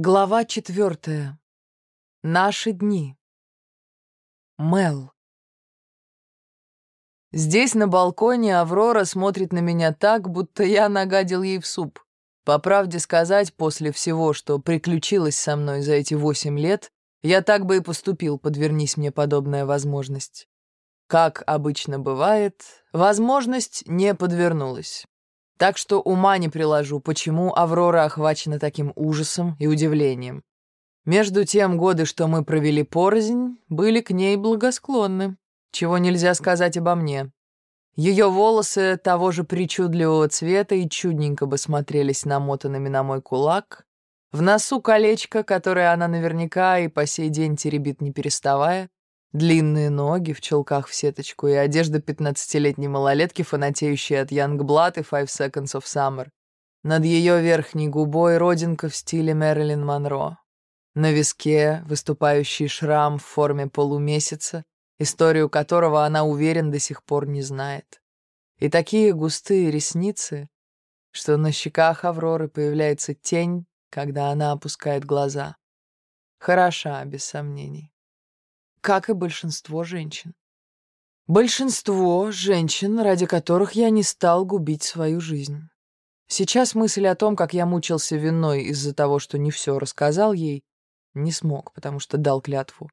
Глава четвертая. Наши дни. Мел. Здесь, на балконе, Аврора смотрит на меня так, будто я нагадил ей в суп. По правде сказать, после всего, что приключилось со мной за эти восемь лет, я так бы и поступил, подвернись мне подобная возможность. Как обычно бывает, возможность не подвернулась. Так что ума не приложу, почему Аврора охвачена таким ужасом и удивлением. Между тем, годы, что мы провели порознь, были к ней благосклонны, чего нельзя сказать обо мне. Ее волосы того же причудливого цвета и чудненько бы смотрелись намотанными на мой кулак. В носу колечко, которое она наверняка и по сей день теребит не переставая. Длинные ноги в чулках в сеточку и одежда пятнадцатилетней малолетки, фанатеющей от Янгблад и Five Seconds of Summer. Над ее верхней губой родинка в стиле Мэрилин Монро. На виске выступающий шрам в форме полумесяца, историю которого она, уверен, до сих пор не знает. И такие густые ресницы, что на щеках Авроры появляется тень, когда она опускает глаза. Хороша, без сомнений как и большинство женщин. Большинство женщин, ради которых я не стал губить свою жизнь. Сейчас мысль о том, как я мучился виной из-за того, что не все рассказал ей, не смог, потому что дал клятву,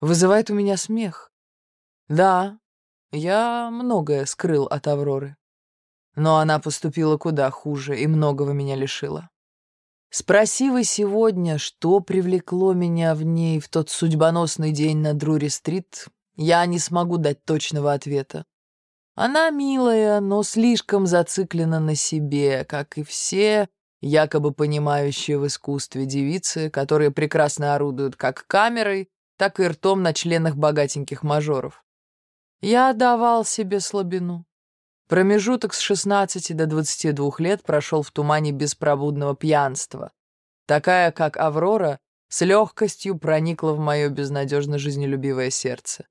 вызывает у меня смех. Да, я многое скрыл от Авроры. Но она поступила куда хуже и многого меня лишила. Спроси вы сегодня, что привлекло меня в ней в тот судьбоносный день на Друри-стрит, я не смогу дать точного ответа. Она милая, но слишком зациклена на себе, как и все якобы понимающие в искусстве девицы, которые прекрасно орудуют как камерой, так и ртом на членах богатеньких мажоров. Я давал себе слабину. Промежуток с 16 до 22 лет прошел в тумане беспробудного пьянства. Такая, как Аврора, с легкостью проникла в мое безнадежно жизнелюбивое сердце.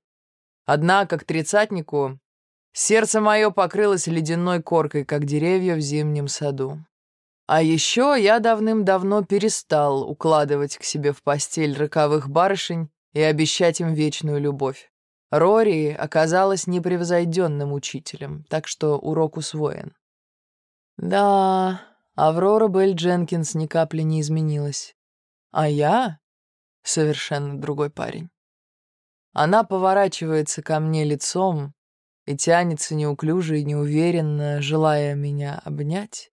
Однако к тридцатнику сердце мое покрылось ледяной коркой, как деревья в зимнем саду. А еще я давным-давно перестал укладывать к себе в постель роковых барышень и обещать им вечную любовь. Рори оказалась непревзойденным учителем, так что урок усвоен. Да, Аврора Белль Дженкинс ни капли не изменилась. А я — совершенно другой парень. Она поворачивается ко мне лицом и тянется неуклюже и неуверенно, желая меня обнять.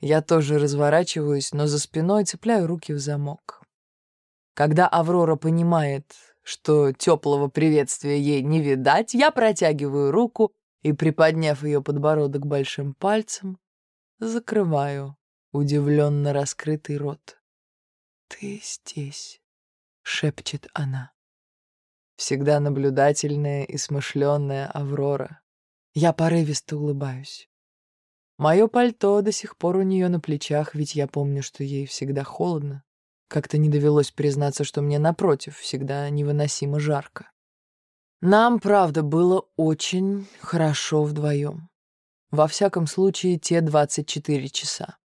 Я тоже разворачиваюсь, но за спиной цепляю руки в замок. Когда Аврора понимает, что теплого приветствия ей не видать, я протягиваю руку и, приподняв ее подбородок большим пальцем, закрываю удивленно раскрытый рот. «Ты здесь», — шепчет она. Всегда наблюдательная и смышленная Аврора. Я порывисто улыбаюсь. Мое пальто до сих пор у нее на плечах, ведь я помню, что ей всегда холодно. Как-то не довелось признаться, что мне, напротив, всегда невыносимо жарко. Нам, правда, было очень хорошо вдвоем. Во всяком случае, те 24 часа.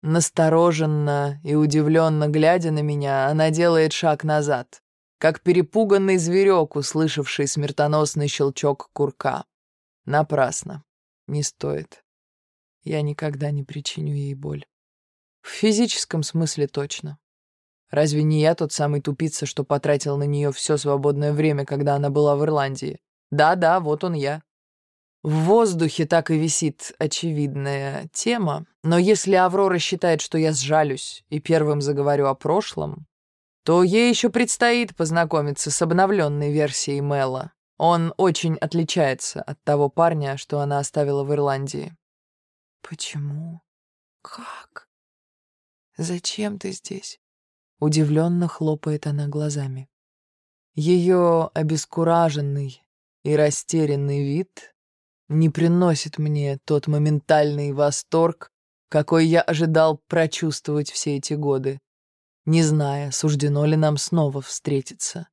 Настороженно и удивленно глядя на меня, она делает шаг назад, как перепуганный зверек, услышавший смертоносный щелчок курка. Напрасно. Не стоит. Я никогда не причиню ей боль. В физическом смысле точно. Разве не я тот самый тупица, что потратил на нее все свободное время, когда она была в Ирландии? Да-да, вот он я. В воздухе так и висит очевидная тема, но если Аврора считает, что я сжалюсь и первым заговорю о прошлом, то ей еще предстоит познакомиться с обновленной версией Мэла. Он очень отличается от того парня, что она оставила в Ирландии. «Почему? Как? Зачем ты здесь?» Удивленно хлопает она глазами. Ее обескураженный и растерянный вид не приносит мне тот моментальный восторг, какой я ожидал прочувствовать все эти годы, не зная, суждено ли нам снова встретиться.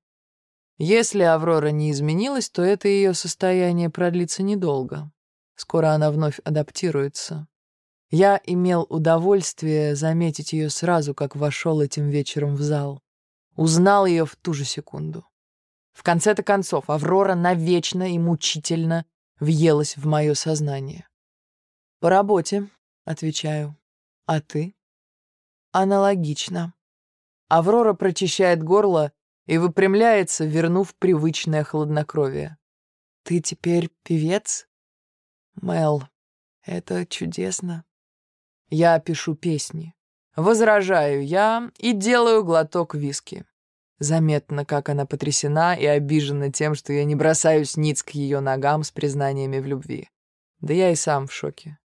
Если Аврора не изменилась, то это ее состояние продлится недолго. Скоро она вновь адаптируется. Я имел удовольствие заметить ее сразу, как вошел этим вечером в зал. Узнал ее в ту же секунду. В конце-то концов, Аврора навечно и мучительно въелась в мое сознание. «По работе», — отвечаю. «А ты?» «Аналогично». Аврора прочищает горло и выпрямляется, вернув привычное хладнокровие. «Ты теперь певец?» «Мел, это чудесно». Я пишу песни. Возражаю я и делаю глоток виски. Заметно, как она потрясена и обижена тем, что я не бросаюсь ниц к ее ногам с признаниями в любви. Да я и сам в шоке.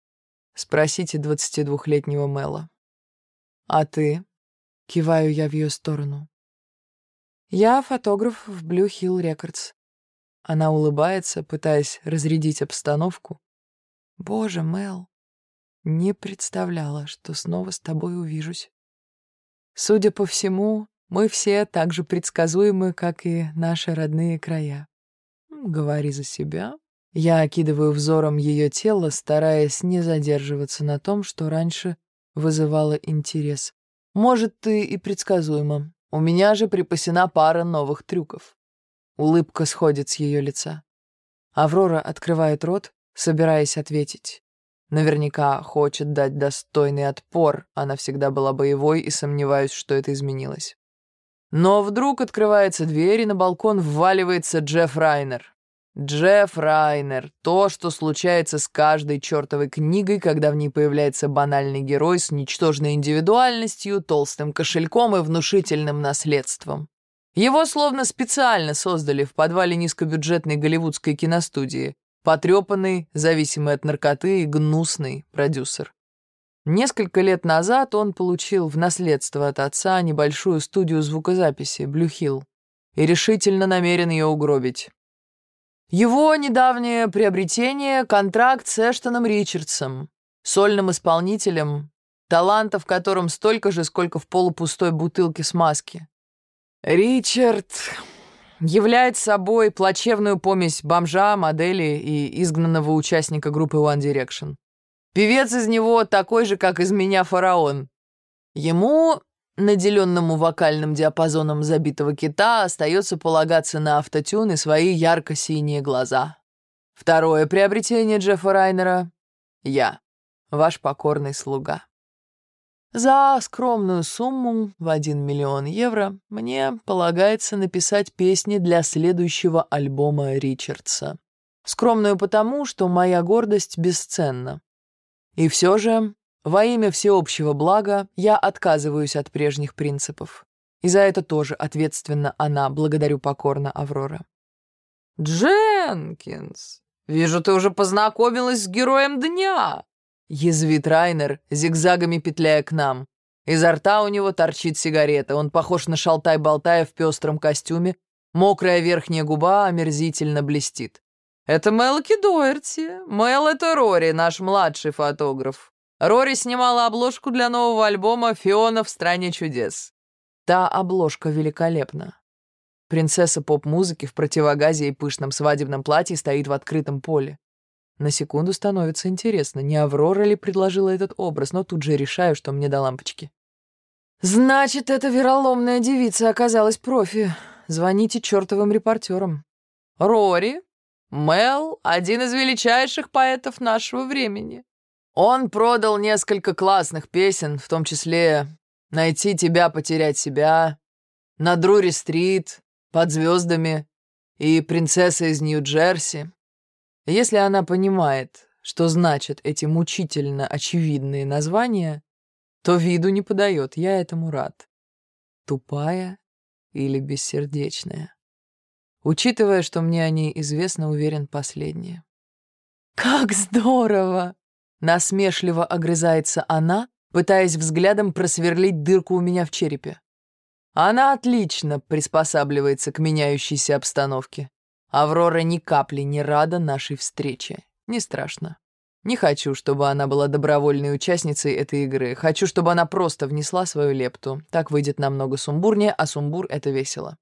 Спросите 22-летнего Мэла. «А ты?» — киваю я в ее сторону. «Я фотограф в Blue Hill Records». Она улыбается, пытаясь разрядить обстановку. «Боже, Мэл, не представляла, что снова с тобой увижусь. Судя по всему, мы все так же предсказуемы, как и наши родные края. Говори за себя. Я окидываю взором ее тело, стараясь не задерживаться на том, что раньше вызывало интерес. Может, ты и предсказуема. У меня же припасена пара новых трюков. Улыбка сходит с ее лица. Аврора открывает рот, собираясь ответить. Наверняка хочет дать достойный отпор, она всегда была боевой и сомневаюсь, что это изменилось. Но вдруг открывается дверь, и на балкон вваливается Джефф Райнер. Джефф Райнер. То, что случается с каждой чертовой книгой, когда в ней появляется банальный герой с ничтожной индивидуальностью, толстым кошельком и внушительным наследством. Его словно специально создали в подвале низкобюджетной голливудской киностудии. Потрепанный, зависимый от наркоты и гнусный продюсер. Несколько лет назад он получил в наследство от отца небольшую студию звукозаписи «Блю Хилл» и решительно намерен ее угробить. Его недавнее приобретение — контракт с Эштоном Ричардсом, сольным исполнителем, таланта в котором столько же, сколько в полупустой бутылке смазки. Ричард является собой плачевную помесь бомжа, модели и изгнанного участника группы One Direction. Певец из него такой же, как из меня фараон. Ему, наделенному вокальным диапазоном забитого кита, остается полагаться на автотюн и свои ярко-синие глаза. Второе приобретение Джеффа Райнера — я, ваш покорный слуга. За скромную сумму в 1 миллион евро мне полагается написать песни для следующего альбома Ричардса. Скромную потому, что моя гордость бесценна. И все же, во имя всеобщего блага, я отказываюсь от прежних принципов. И за это тоже ответственна она, благодарю покорно Аврора. «Дженкинс, вижу, ты уже познакомилась с героем дня!» Язвит Райнер, зигзагами петляя к нам. Изо рта у него торчит сигарета, он похож на шалтай-болтая в пестром костюме, мокрая верхняя губа омерзительно блестит. «Это Мелки Дуэрти. Мел — это Рори, наш младший фотограф. Рори снимала обложку для нового альбома «Фиона в стране чудес». Та обложка великолепна. Принцесса поп-музыки в противогазе и пышном свадебном платье стоит в открытом поле. На секунду становится интересно, не Аврора ли предложила этот образ, но тут же решаю, что мне до лампочки. «Значит, эта вероломная девица оказалась профи. Звоните чертовым репортерам». «Рори, Мел — один из величайших поэтов нашего времени. Он продал несколько классных песен, в том числе «Найти тебя, потерять себя», «На Друри-стрит», «Под звездами» и «Принцесса из Нью-Джерси». Если она понимает, что значат эти мучительно очевидные названия, то виду не подает, я этому рад. Тупая или бессердечная. Учитывая, что мне о ней известно, уверен, последнее. «Как здорово!» — насмешливо огрызается она, пытаясь взглядом просверлить дырку у меня в черепе. Она отлично приспосабливается к меняющейся обстановке. Аврора ни капли не рада нашей встрече. Не страшно. Не хочу, чтобы она была добровольной участницей этой игры. Хочу, чтобы она просто внесла свою лепту. Так выйдет намного сумбурнее, а сумбур — это весело.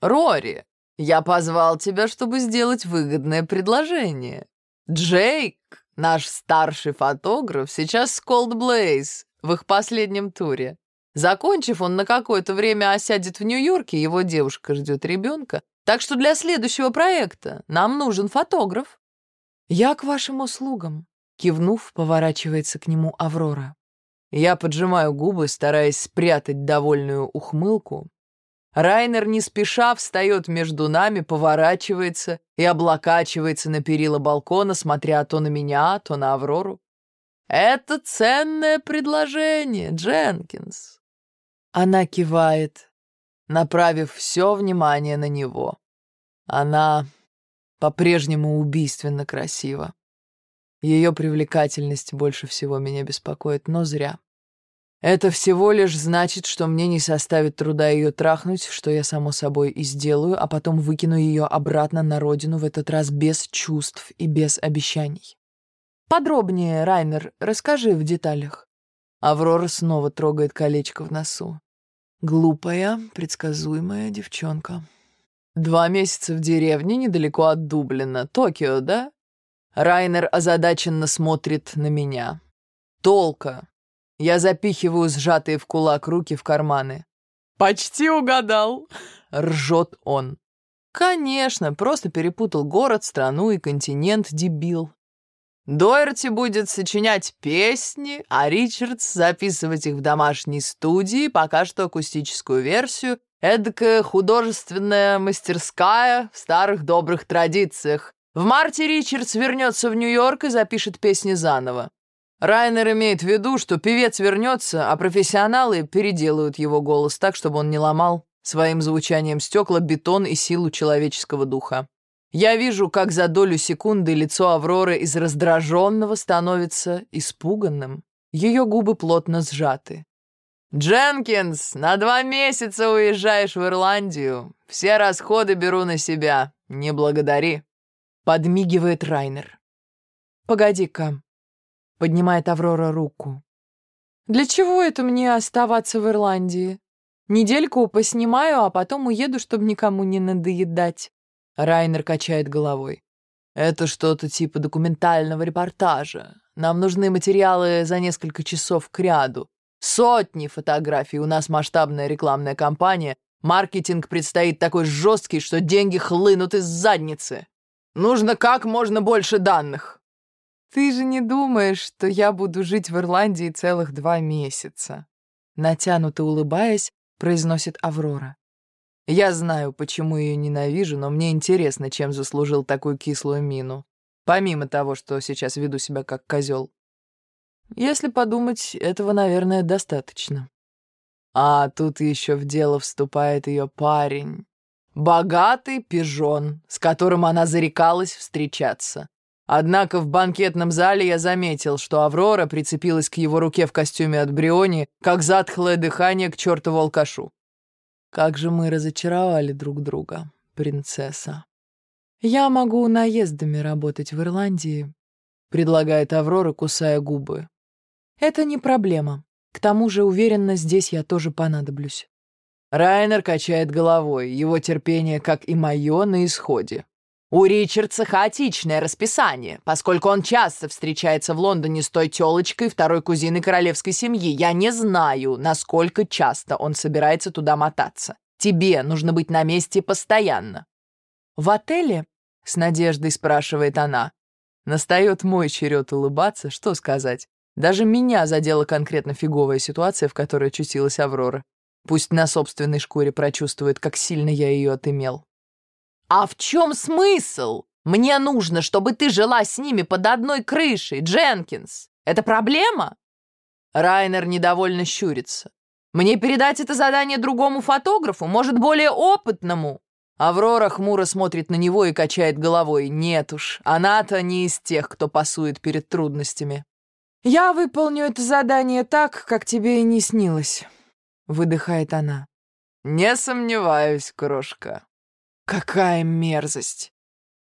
«Рори, я позвал тебя, чтобы сделать выгодное предложение. Джейк Наш старший фотограф сейчас с Cold Blaze в их последнем туре. Закончив, он на какое-то время осядет в Нью-Йорке, его девушка ждет ребенка. Так что для следующего проекта нам нужен фотограф. Я к вашим услугам. Кивнув, поворачивается к нему Аврора. Я поджимаю губы, стараясь спрятать довольную ухмылку. Райнер не спеша встает между нами, поворачивается и облокачивается на перила балкона, смотря то на меня, то на Аврору. «Это ценное предложение, Дженкинс. Она кивает, направив все внимание на него. Она по-прежнему убийственно красива. Ее привлекательность больше всего меня беспокоит, но зря. Это всего лишь значит, что мне не составит труда ее трахнуть, что я, само собой, и сделаю, а потом выкину ее обратно на родину, в этот раз без чувств и без обещаний. Подробнее, Райнер, расскажи в деталях. Аврора снова трогает колечко в носу. Глупая, предсказуемая девчонка. Два месяца в деревне недалеко от Дублина. Токио, да? Райнер озадаченно смотрит на меня. Толка. Я запихиваю сжатые в кулак руки в карманы. «Почти угадал!» — ржет он. «Конечно, просто перепутал город, страну и континент, дебил. Дойерти будет сочинять песни, а Ричардс записывать их в домашней студии, пока что акустическую версию, эдакая художественная мастерская в старых добрых традициях. В марте Ричардс вернется в Нью-Йорк и запишет песни заново. Райнер имеет в виду, что певец вернется, а профессионалы переделают его голос так, чтобы он не ломал своим звучанием стекла, бетон и силу человеческого духа. Я вижу, как за долю секунды лицо Авроры из раздраженного становится испуганным. Ее губы плотно сжаты. «Дженкинс, на два месяца уезжаешь в Ирландию. Все расходы беру на себя. Не благодари», — подмигивает Райнер. «Погоди-ка», — поднимает Аврора руку. «Для чего это мне оставаться в Ирландии? Недельку поснимаю, а потом уеду, чтобы никому не надоедать». Райнер качает головой. «Это что-то типа документального репортажа. Нам нужны материалы за несколько часов к ряду. Сотни фотографий, у нас масштабная рекламная кампания. Маркетинг предстоит такой жесткий, что деньги хлынут из задницы. Нужно как можно больше данных». «Ты же не думаешь, что я буду жить в Ирландии целых два месяца?» Натянуто улыбаясь, произносит Аврора. Я знаю, почему ее ненавижу, но мне интересно, чем заслужил такую кислую мину. Помимо того, что сейчас веду себя как козел. Если подумать, этого, наверное, достаточно. А тут еще в дело вступает ее парень. Богатый пижон, с которым она зарекалась встречаться. Однако в банкетном зале я заметил, что Аврора прицепилась к его руке в костюме от Бриони, как затхлое дыхание к чертову алкашу. Как же мы разочаровали друг друга, принцесса. Я могу наездами работать в Ирландии, предлагает Аврора, кусая губы. Это не проблема. К тому же, уверенно, здесь я тоже понадоблюсь. Райнер качает головой, его терпение, как и мое, на исходе. У Ричардса хаотичное расписание, поскольку он часто встречается в Лондоне с той тёлочкой второй кузиной королевской семьи. Я не знаю, насколько часто он собирается туда мотаться. Тебе нужно быть на месте постоянно. В отеле? С надеждой спрашивает она. Настает мой черед улыбаться, что сказать. Даже меня задела конкретно фиговая ситуация, в которой очутилась Аврора. Пусть на собственной шкуре прочувствует, как сильно я ее отымел. «А в чем смысл? Мне нужно, чтобы ты жила с ними под одной крышей, Дженкинс. Это проблема?» Райнер недовольно щурится. «Мне передать это задание другому фотографу, может, более опытному?» Аврора хмуро смотрит на него и качает головой. «Нет уж, она-то не из тех, кто пасует перед трудностями». «Я выполню это задание так, как тебе и не снилось», — выдыхает она. «Не сомневаюсь, крошка». Какая мерзость!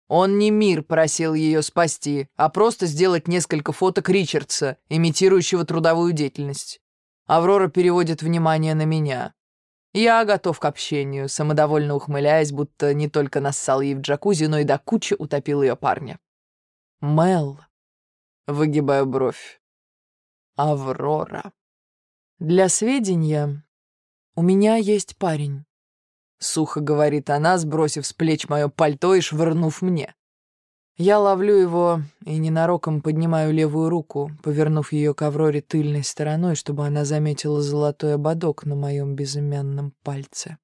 Он не мир просил ее спасти, а просто сделать несколько фоток Ричардса, имитирующего трудовую деятельность. Аврора переводит внимание на меня. Я готов к общению, самодовольно ухмыляясь, будто не только нассал ей в джакузи, но и до кучи утопил ее парня. Мел. Выгибаю бровь. Аврора. Для сведения, у меня есть парень. Сухо говорит она, сбросив с плеч мое пальто и швырнув мне. Я ловлю его и ненароком поднимаю левую руку, повернув ее к Авроре тыльной стороной, чтобы она заметила золотой ободок на моем безымянном пальце.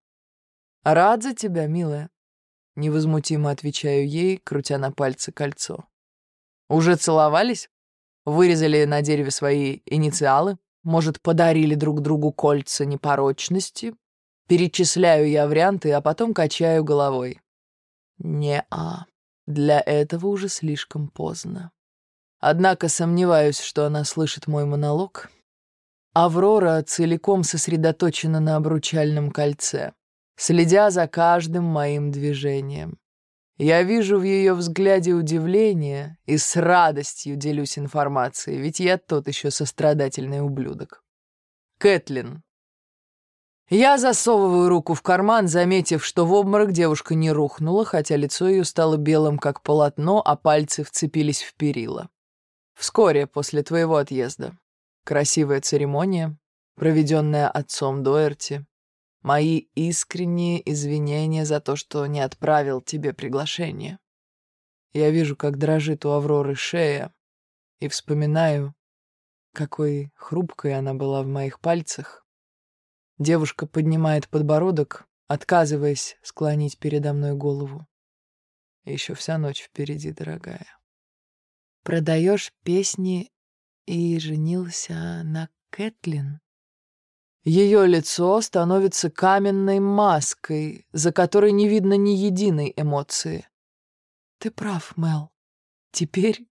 «Рад за тебя, милая», — невозмутимо отвечаю ей, крутя на пальце кольцо. «Уже целовались? Вырезали на дереве свои инициалы? Может, подарили друг другу кольца непорочности? Перечисляю я варианты, а потом качаю головой. Не-а, для этого уже слишком поздно. Однако сомневаюсь, что она слышит мой монолог. Аврора целиком сосредоточена на обручальном кольце, следя за каждым моим движением. Я вижу в ее взгляде удивление и с радостью делюсь информацией, ведь я тот еще сострадательный ублюдок. Кэтлин, я засовываю руку в карман, заметив, что в обморок девушка не рухнула, хотя лицо ее стало белым, как полотно, а пальцы вцепились в перила. Вскоре после твоего отъезда. Красивая церемония, проведенная отцом Доерти. Мои искренние извинения за то, что не отправил тебе приглашение. Я вижу, как дрожит у Авроры шея, и вспоминаю, какой хрупкой она была в моих пальцах, Девушка поднимает подбородок, отказываясь склонить передо мной голову. Еще вся ночь впереди, дорогая. Продаешь песни и женился на Кэтлин? Ее лицо становится каменной маской, за которой не видно ни единой эмоции. Ты прав, Мел. Теперь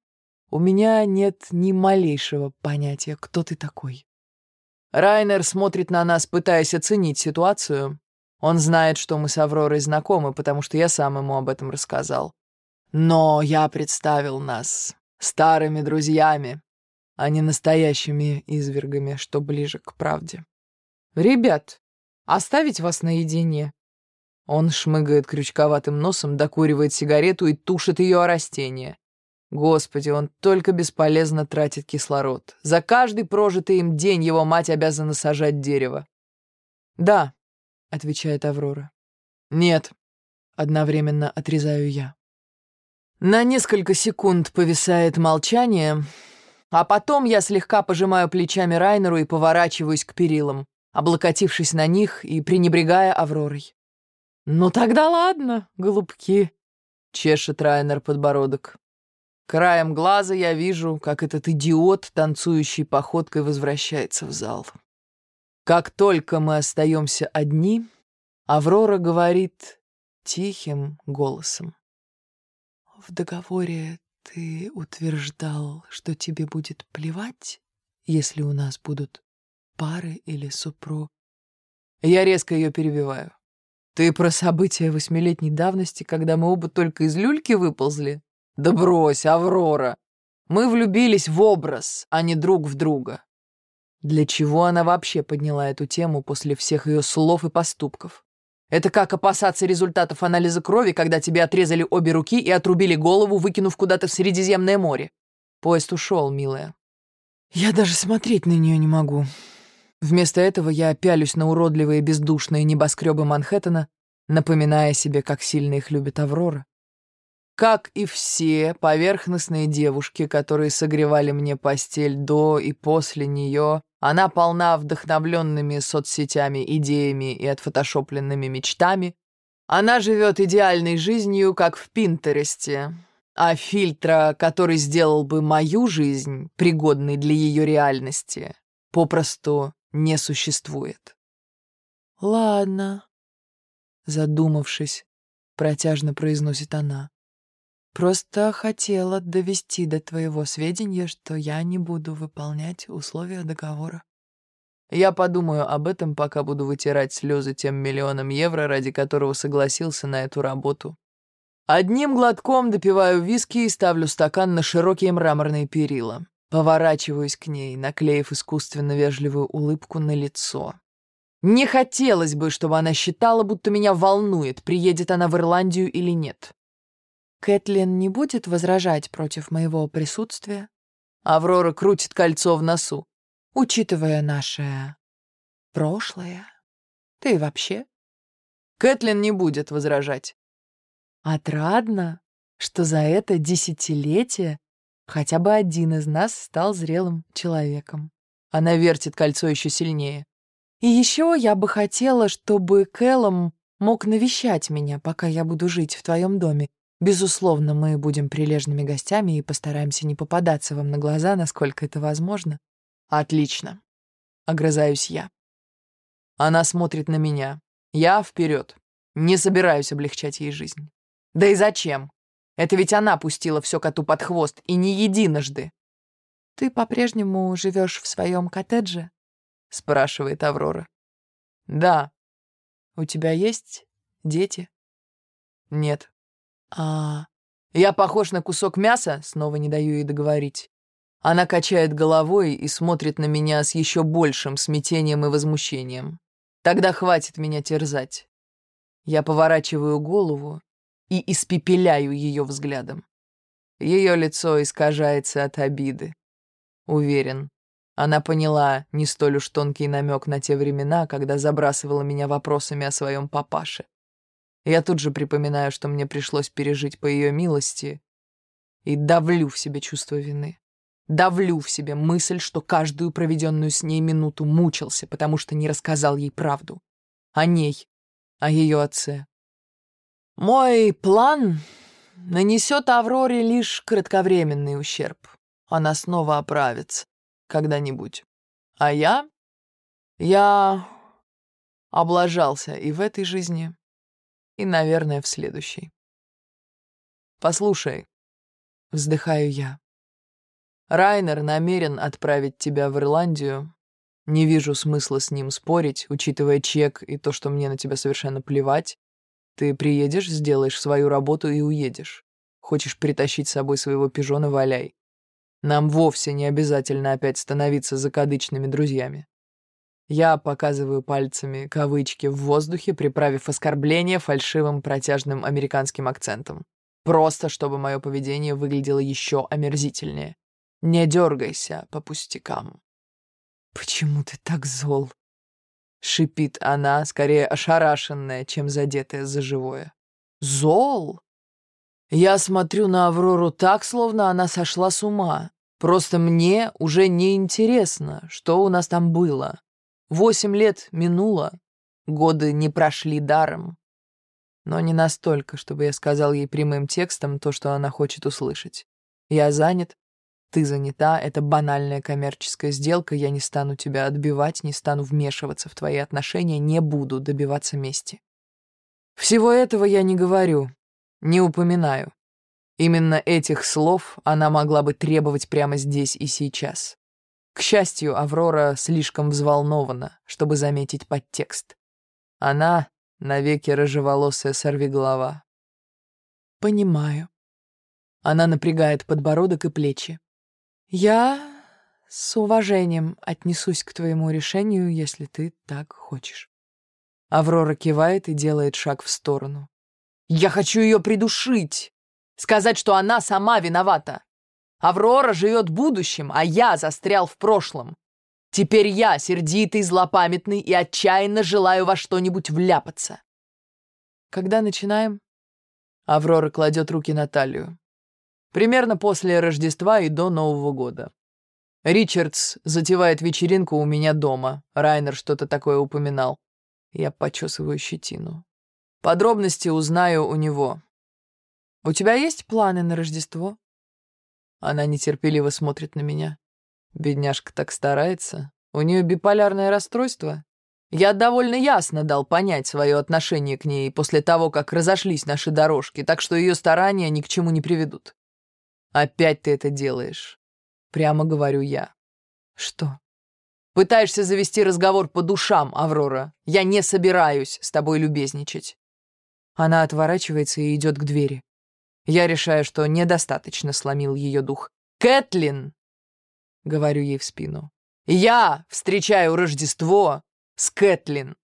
у меня нет ни малейшего понятия, кто ты такой. Райнер смотрит на нас, пытаясь оценить ситуацию. Он знает, что мы с Авророй знакомы, потому что я сам ему об этом рассказал. Но я представил нас старыми друзьями, а не настоящими извергами, что ближе к правде. «Ребят, оставить вас наедине?» Он шмыгает крючковатым носом, докуривает сигарету и тушит ее о растение. Господи, он только бесполезно тратит кислород. За каждый прожитый им день его мать обязана сажать дерево. «Да», — отвечает Аврора. «Нет», — одновременно отрезаю я. На несколько секунд повисает молчание, а потом я слегка пожимаю плечами Райнеру и поворачиваюсь к перилам, облокотившись на них и пренебрегая Авророй. «Ну тогда ладно, голубки», — чешет Райнер подбородок. Краем глаза я вижу, как этот идиот, танцующий походкой, возвращается в зал. Как только мы остаемся одни, Аврора говорит тихим голосом. «В договоре ты утверждал, что тебе будет плевать, если у нас будут пары или супруг. Я резко ее перебиваю. Ты про события восьмилетней давности, когда мы оба только из люльки выползли? Да брось, Аврора. Мы влюбились в образ, а не друг в друга. Для чего она вообще подняла эту тему после всех ее слов и поступков? Это как опасаться результатов анализа крови, когда тебе отрезали обе руки и отрубили голову, выкинув куда-то в Средиземное море. Поезд ушел, милая. Я даже смотреть на нее не могу. Вместо этого я пялюсь на уродливые бездушные небоскребы Манхэттена, напоминая себе, как сильно их любит Аврора. Как и все поверхностные девушки, которые согревали мне постель до и после нее, она полна вдохновленными соцсетями, идеями и отфотошопленными мечтами. Она живет идеальной жизнью, как в Пинтересте, а фильтра, который сделал бы мою жизнь пригодной для ее реальности, попросту не существует. «Ладно», — задумавшись, протяжно произносит она. Просто хотела довести до твоего сведения, что я не буду выполнять условия договора. Я подумаю об этом, пока буду вытирать слезы тем миллионом евро, ради которого согласился на эту работу. Одним глотком допиваю виски и ставлю стакан на широкие мраморные перила. Поворачиваюсь к ней, наклеив искусственно вежливую улыбку на лицо. Не хотелось бы, чтобы она считала, будто меня волнует, приедет она в Ирландию или нет. Кэтлин не будет возражать против моего присутствия? Аврора крутит кольцо в носу. Учитывая наше прошлое, ты вообще? Кэтлин не будет возражать. Отрадно, что за это десятилетие хотя бы один из нас стал зрелым человеком. Она вертит кольцо еще сильнее. И еще я бы хотела, чтобы Кэллом мог навещать меня, пока я буду жить в твоем доме. Безусловно, мы будем прилежными гостями и постараемся не попадаться вам на глаза, насколько это возможно. Отлично. Огрызаюсь я. Она смотрит на меня. Я вперед. Не собираюсь облегчать ей жизнь. Да и зачем? Это ведь она пустила все коту под хвост, и не единожды. «Ты по-прежнему живешь в своем коттедже?» — спрашивает Аврора. «Да». «У тебя есть дети?» «Нет». «А...» «Я похож на кусок мяса?» — снова не даю ей договорить. Она качает головой и смотрит на меня с еще большим смятением и возмущением. Тогда хватит меня терзать. Я поворачиваю голову и испепеляю ее взглядом. Ее лицо искажается от обиды. Уверен, она поняла не столь уж тонкий намек на те времена, когда забрасывала меня вопросами о своем папаше. Я тут же припоминаю, что мне пришлось пережить по ее милости, и давлю в себе чувство вины. Давлю в себе мысль, что каждую проведенную с ней минуту мучился, потому что не рассказал ей правду. О ней, о ее отце. Мой план нанесет Авроре лишь кратковременный ущерб. Она снова оправится когда-нибудь. А я? Я облажался и в этой жизни, и, наверное, в следующей. Послушай, вздыхаю я. Райнер намерен отправить тебя в Ирландию. Не вижу смысла с ним спорить, учитывая чек и то, что мне на тебя совершенно плевать. Ты приедешь, сделаешь свою работу и уедешь. Хочешь притащить с собой своего пижона — валяй. Нам вовсе не обязательно опять становиться закадычными друзьями. Я показываю пальцами кавычки в воздухе, приправив оскорбление фальшивым протяжным американским акцентом. Просто, чтобы мое поведение выглядело еще омерзительнее. Не дергайся по пустякам. «Почему ты так зол?» Шипит она, скорее ошарашенная, чем задетая за живое. Зол? Я смотрю на Аврору так, словно она сошла с ума. Просто мне уже не интересно, что у нас там было. Восемь лет минуло, годы не прошли даром. Но не настолько, чтобы я сказал ей прямым текстом то, что она хочет услышать. Я занят, ты занята, это банальная коммерческая сделка, я не стану тебя отбивать, не стану вмешиваться в твои отношения, не буду добиваться мести. Всего этого я не говорю, не упоминаю. Именно этих слов она могла бы требовать прямо здесь и сейчас. К счастью, Аврора слишком взволнована, чтобы заметить подтекст. Она — навеки рыжеволосая сорвиголова. «Понимаю». Она напрягает подбородок и плечи. Я с уважением отнесусь к твоему решению, если ты так хочешь. Аврора кивает и делает шаг в сторону. Я хочу ее придушить, сказать, что она сама виновата. Аврора живет будущим, а я застрял в прошлом. Теперь я сердитый, злопамятный и отчаянно желаю во что-нибудь вляпаться. Когда начинаем? Аврора кладет руки на талию. Примерно после Рождества и до Нового года. Ричардс затевает вечеринку у меня дома. Райнер что-то такое упоминал. Я почесываю щетину. Подробности узнаю у него. «У тебя есть планы на Рождество?» Она нетерпеливо смотрит на меня. Бедняжка так старается. У нее биполярное расстройство. Я довольно ясно дал понять свое отношение к ней после того, как разошлись наши дорожки, так что ее старания ни к чему не приведут. Опять ты это делаешь. Прямо говорю я. Что? Пытаешься завести разговор по душам, Аврора. Я не собираюсь с тобой любезничать. Она отворачивается и идет к двери. Я решаю, что недостаточно сломил ее дух. «Кэтлин!» — говорю ей в спину. «Я встречаю Рождество с Кэтлин!»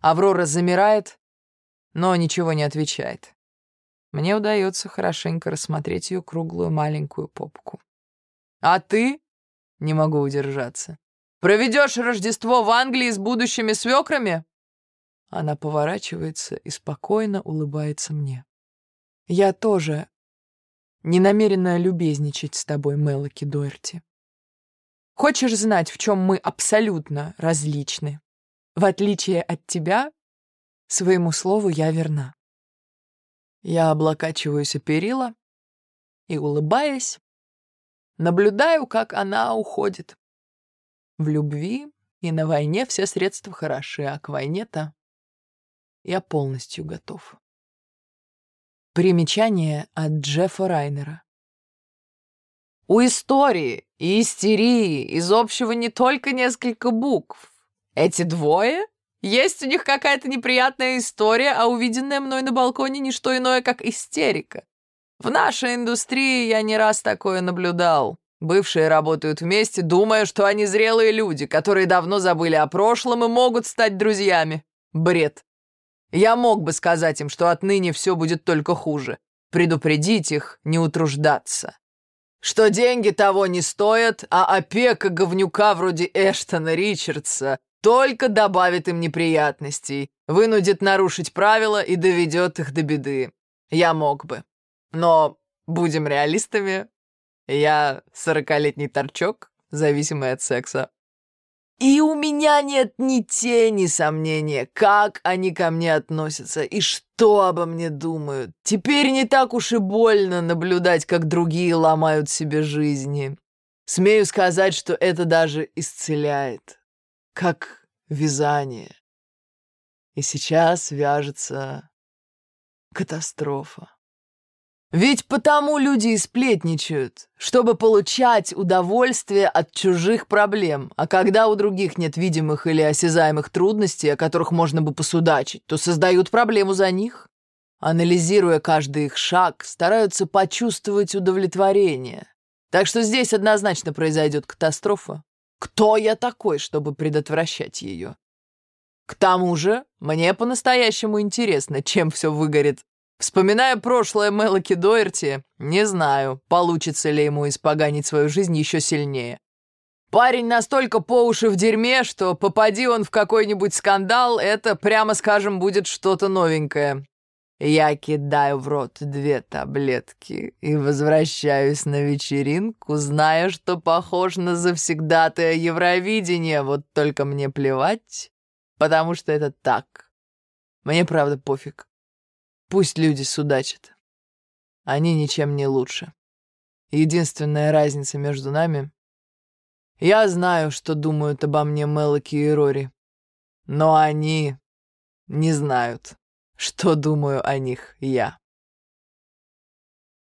Аврора замирает, но ничего не отвечает. Мне удается хорошенько рассмотреть ее круглую маленькую попку. А ты? Не могу удержаться. Проведешь Рождество в Англии с будущими свекрами? Она поворачивается и спокойно улыбается мне. Я тоже не намерена любезничать с тобой, Мелоки Дойерти. Хочешь знать, в чем мы абсолютно различны? В отличие от тебя, своему слову я верна. Я облокачиваюсь о перила и, улыбаясь, наблюдаю, как она уходит. В любви и на войне все средства хороши, а к войне-то я полностью готов. Примечание от Джеффа Райнера. У истории и истерии из общего не только несколько букв. Эти двое? Есть у них какая-то неприятная история, а увиденное мной на балконе не что иное, как истерика. В нашей индустрии я не раз такое наблюдал. Бывшие работают вместе, думая, что они зрелые люди, которые давно забыли о прошлом и могут стать друзьями. Бред. Я мог бы сказать им, что отныне все будет только хуже. Предупредить их, не утруждаться. Что деньги того не стоят, а опека говнюка вроде Эштона Ричардса только добавит им неприятностей, вынудит нарушить правила и доведет их до беды. Я мог бы. Но, будем реалистами, я сорокалетний торчок, зависимый от секса. И у меня нет ни тени сомнения, как они ко мне относятся и что обо мне думают. Теперь не так уж и больно наблюдать, как другие ломают себе жизни. Смею сказать, что это даже исцеляет, как вязание. И сейчас вяжется катастрофа. Ведь потому люди и сплетничают, чтобы получать удовольствие от чужих проблем, а когда у других нет видимых или осязаемых трудностей, о которых можно бы посудачить, то создают проблему за них. Анализируя каждый их шаг, стараются почувствовать удовлетворение. Так что здесь однозначно произойдет катастрофа. Кто я такой, чтобы предотвращать ее? К тому же, мне по-настоящему интересно, чем все выгорит Вспоминая прошлое Мелоки Доерти, не знаю, получится ли ему испоганить свою жизнь еще сильнее. Парень настолько по уши в дерьме, что попади он в какой-нибудь скандал, это, прямо скажем, будет что-то новенькое. Я кидаю в рот две таблетки и возвращаюсь на вечеринку, зная, что похож на завсегдатая Евровидения, вот только мне плевать, потому что это так. Мне правда пофиг. Пусть люди судачат. Они ничем не лучше. Единственная разница между нами — я знаю, что думают обо мне Мелоки и Рори, но они не знают, что думаю о них я.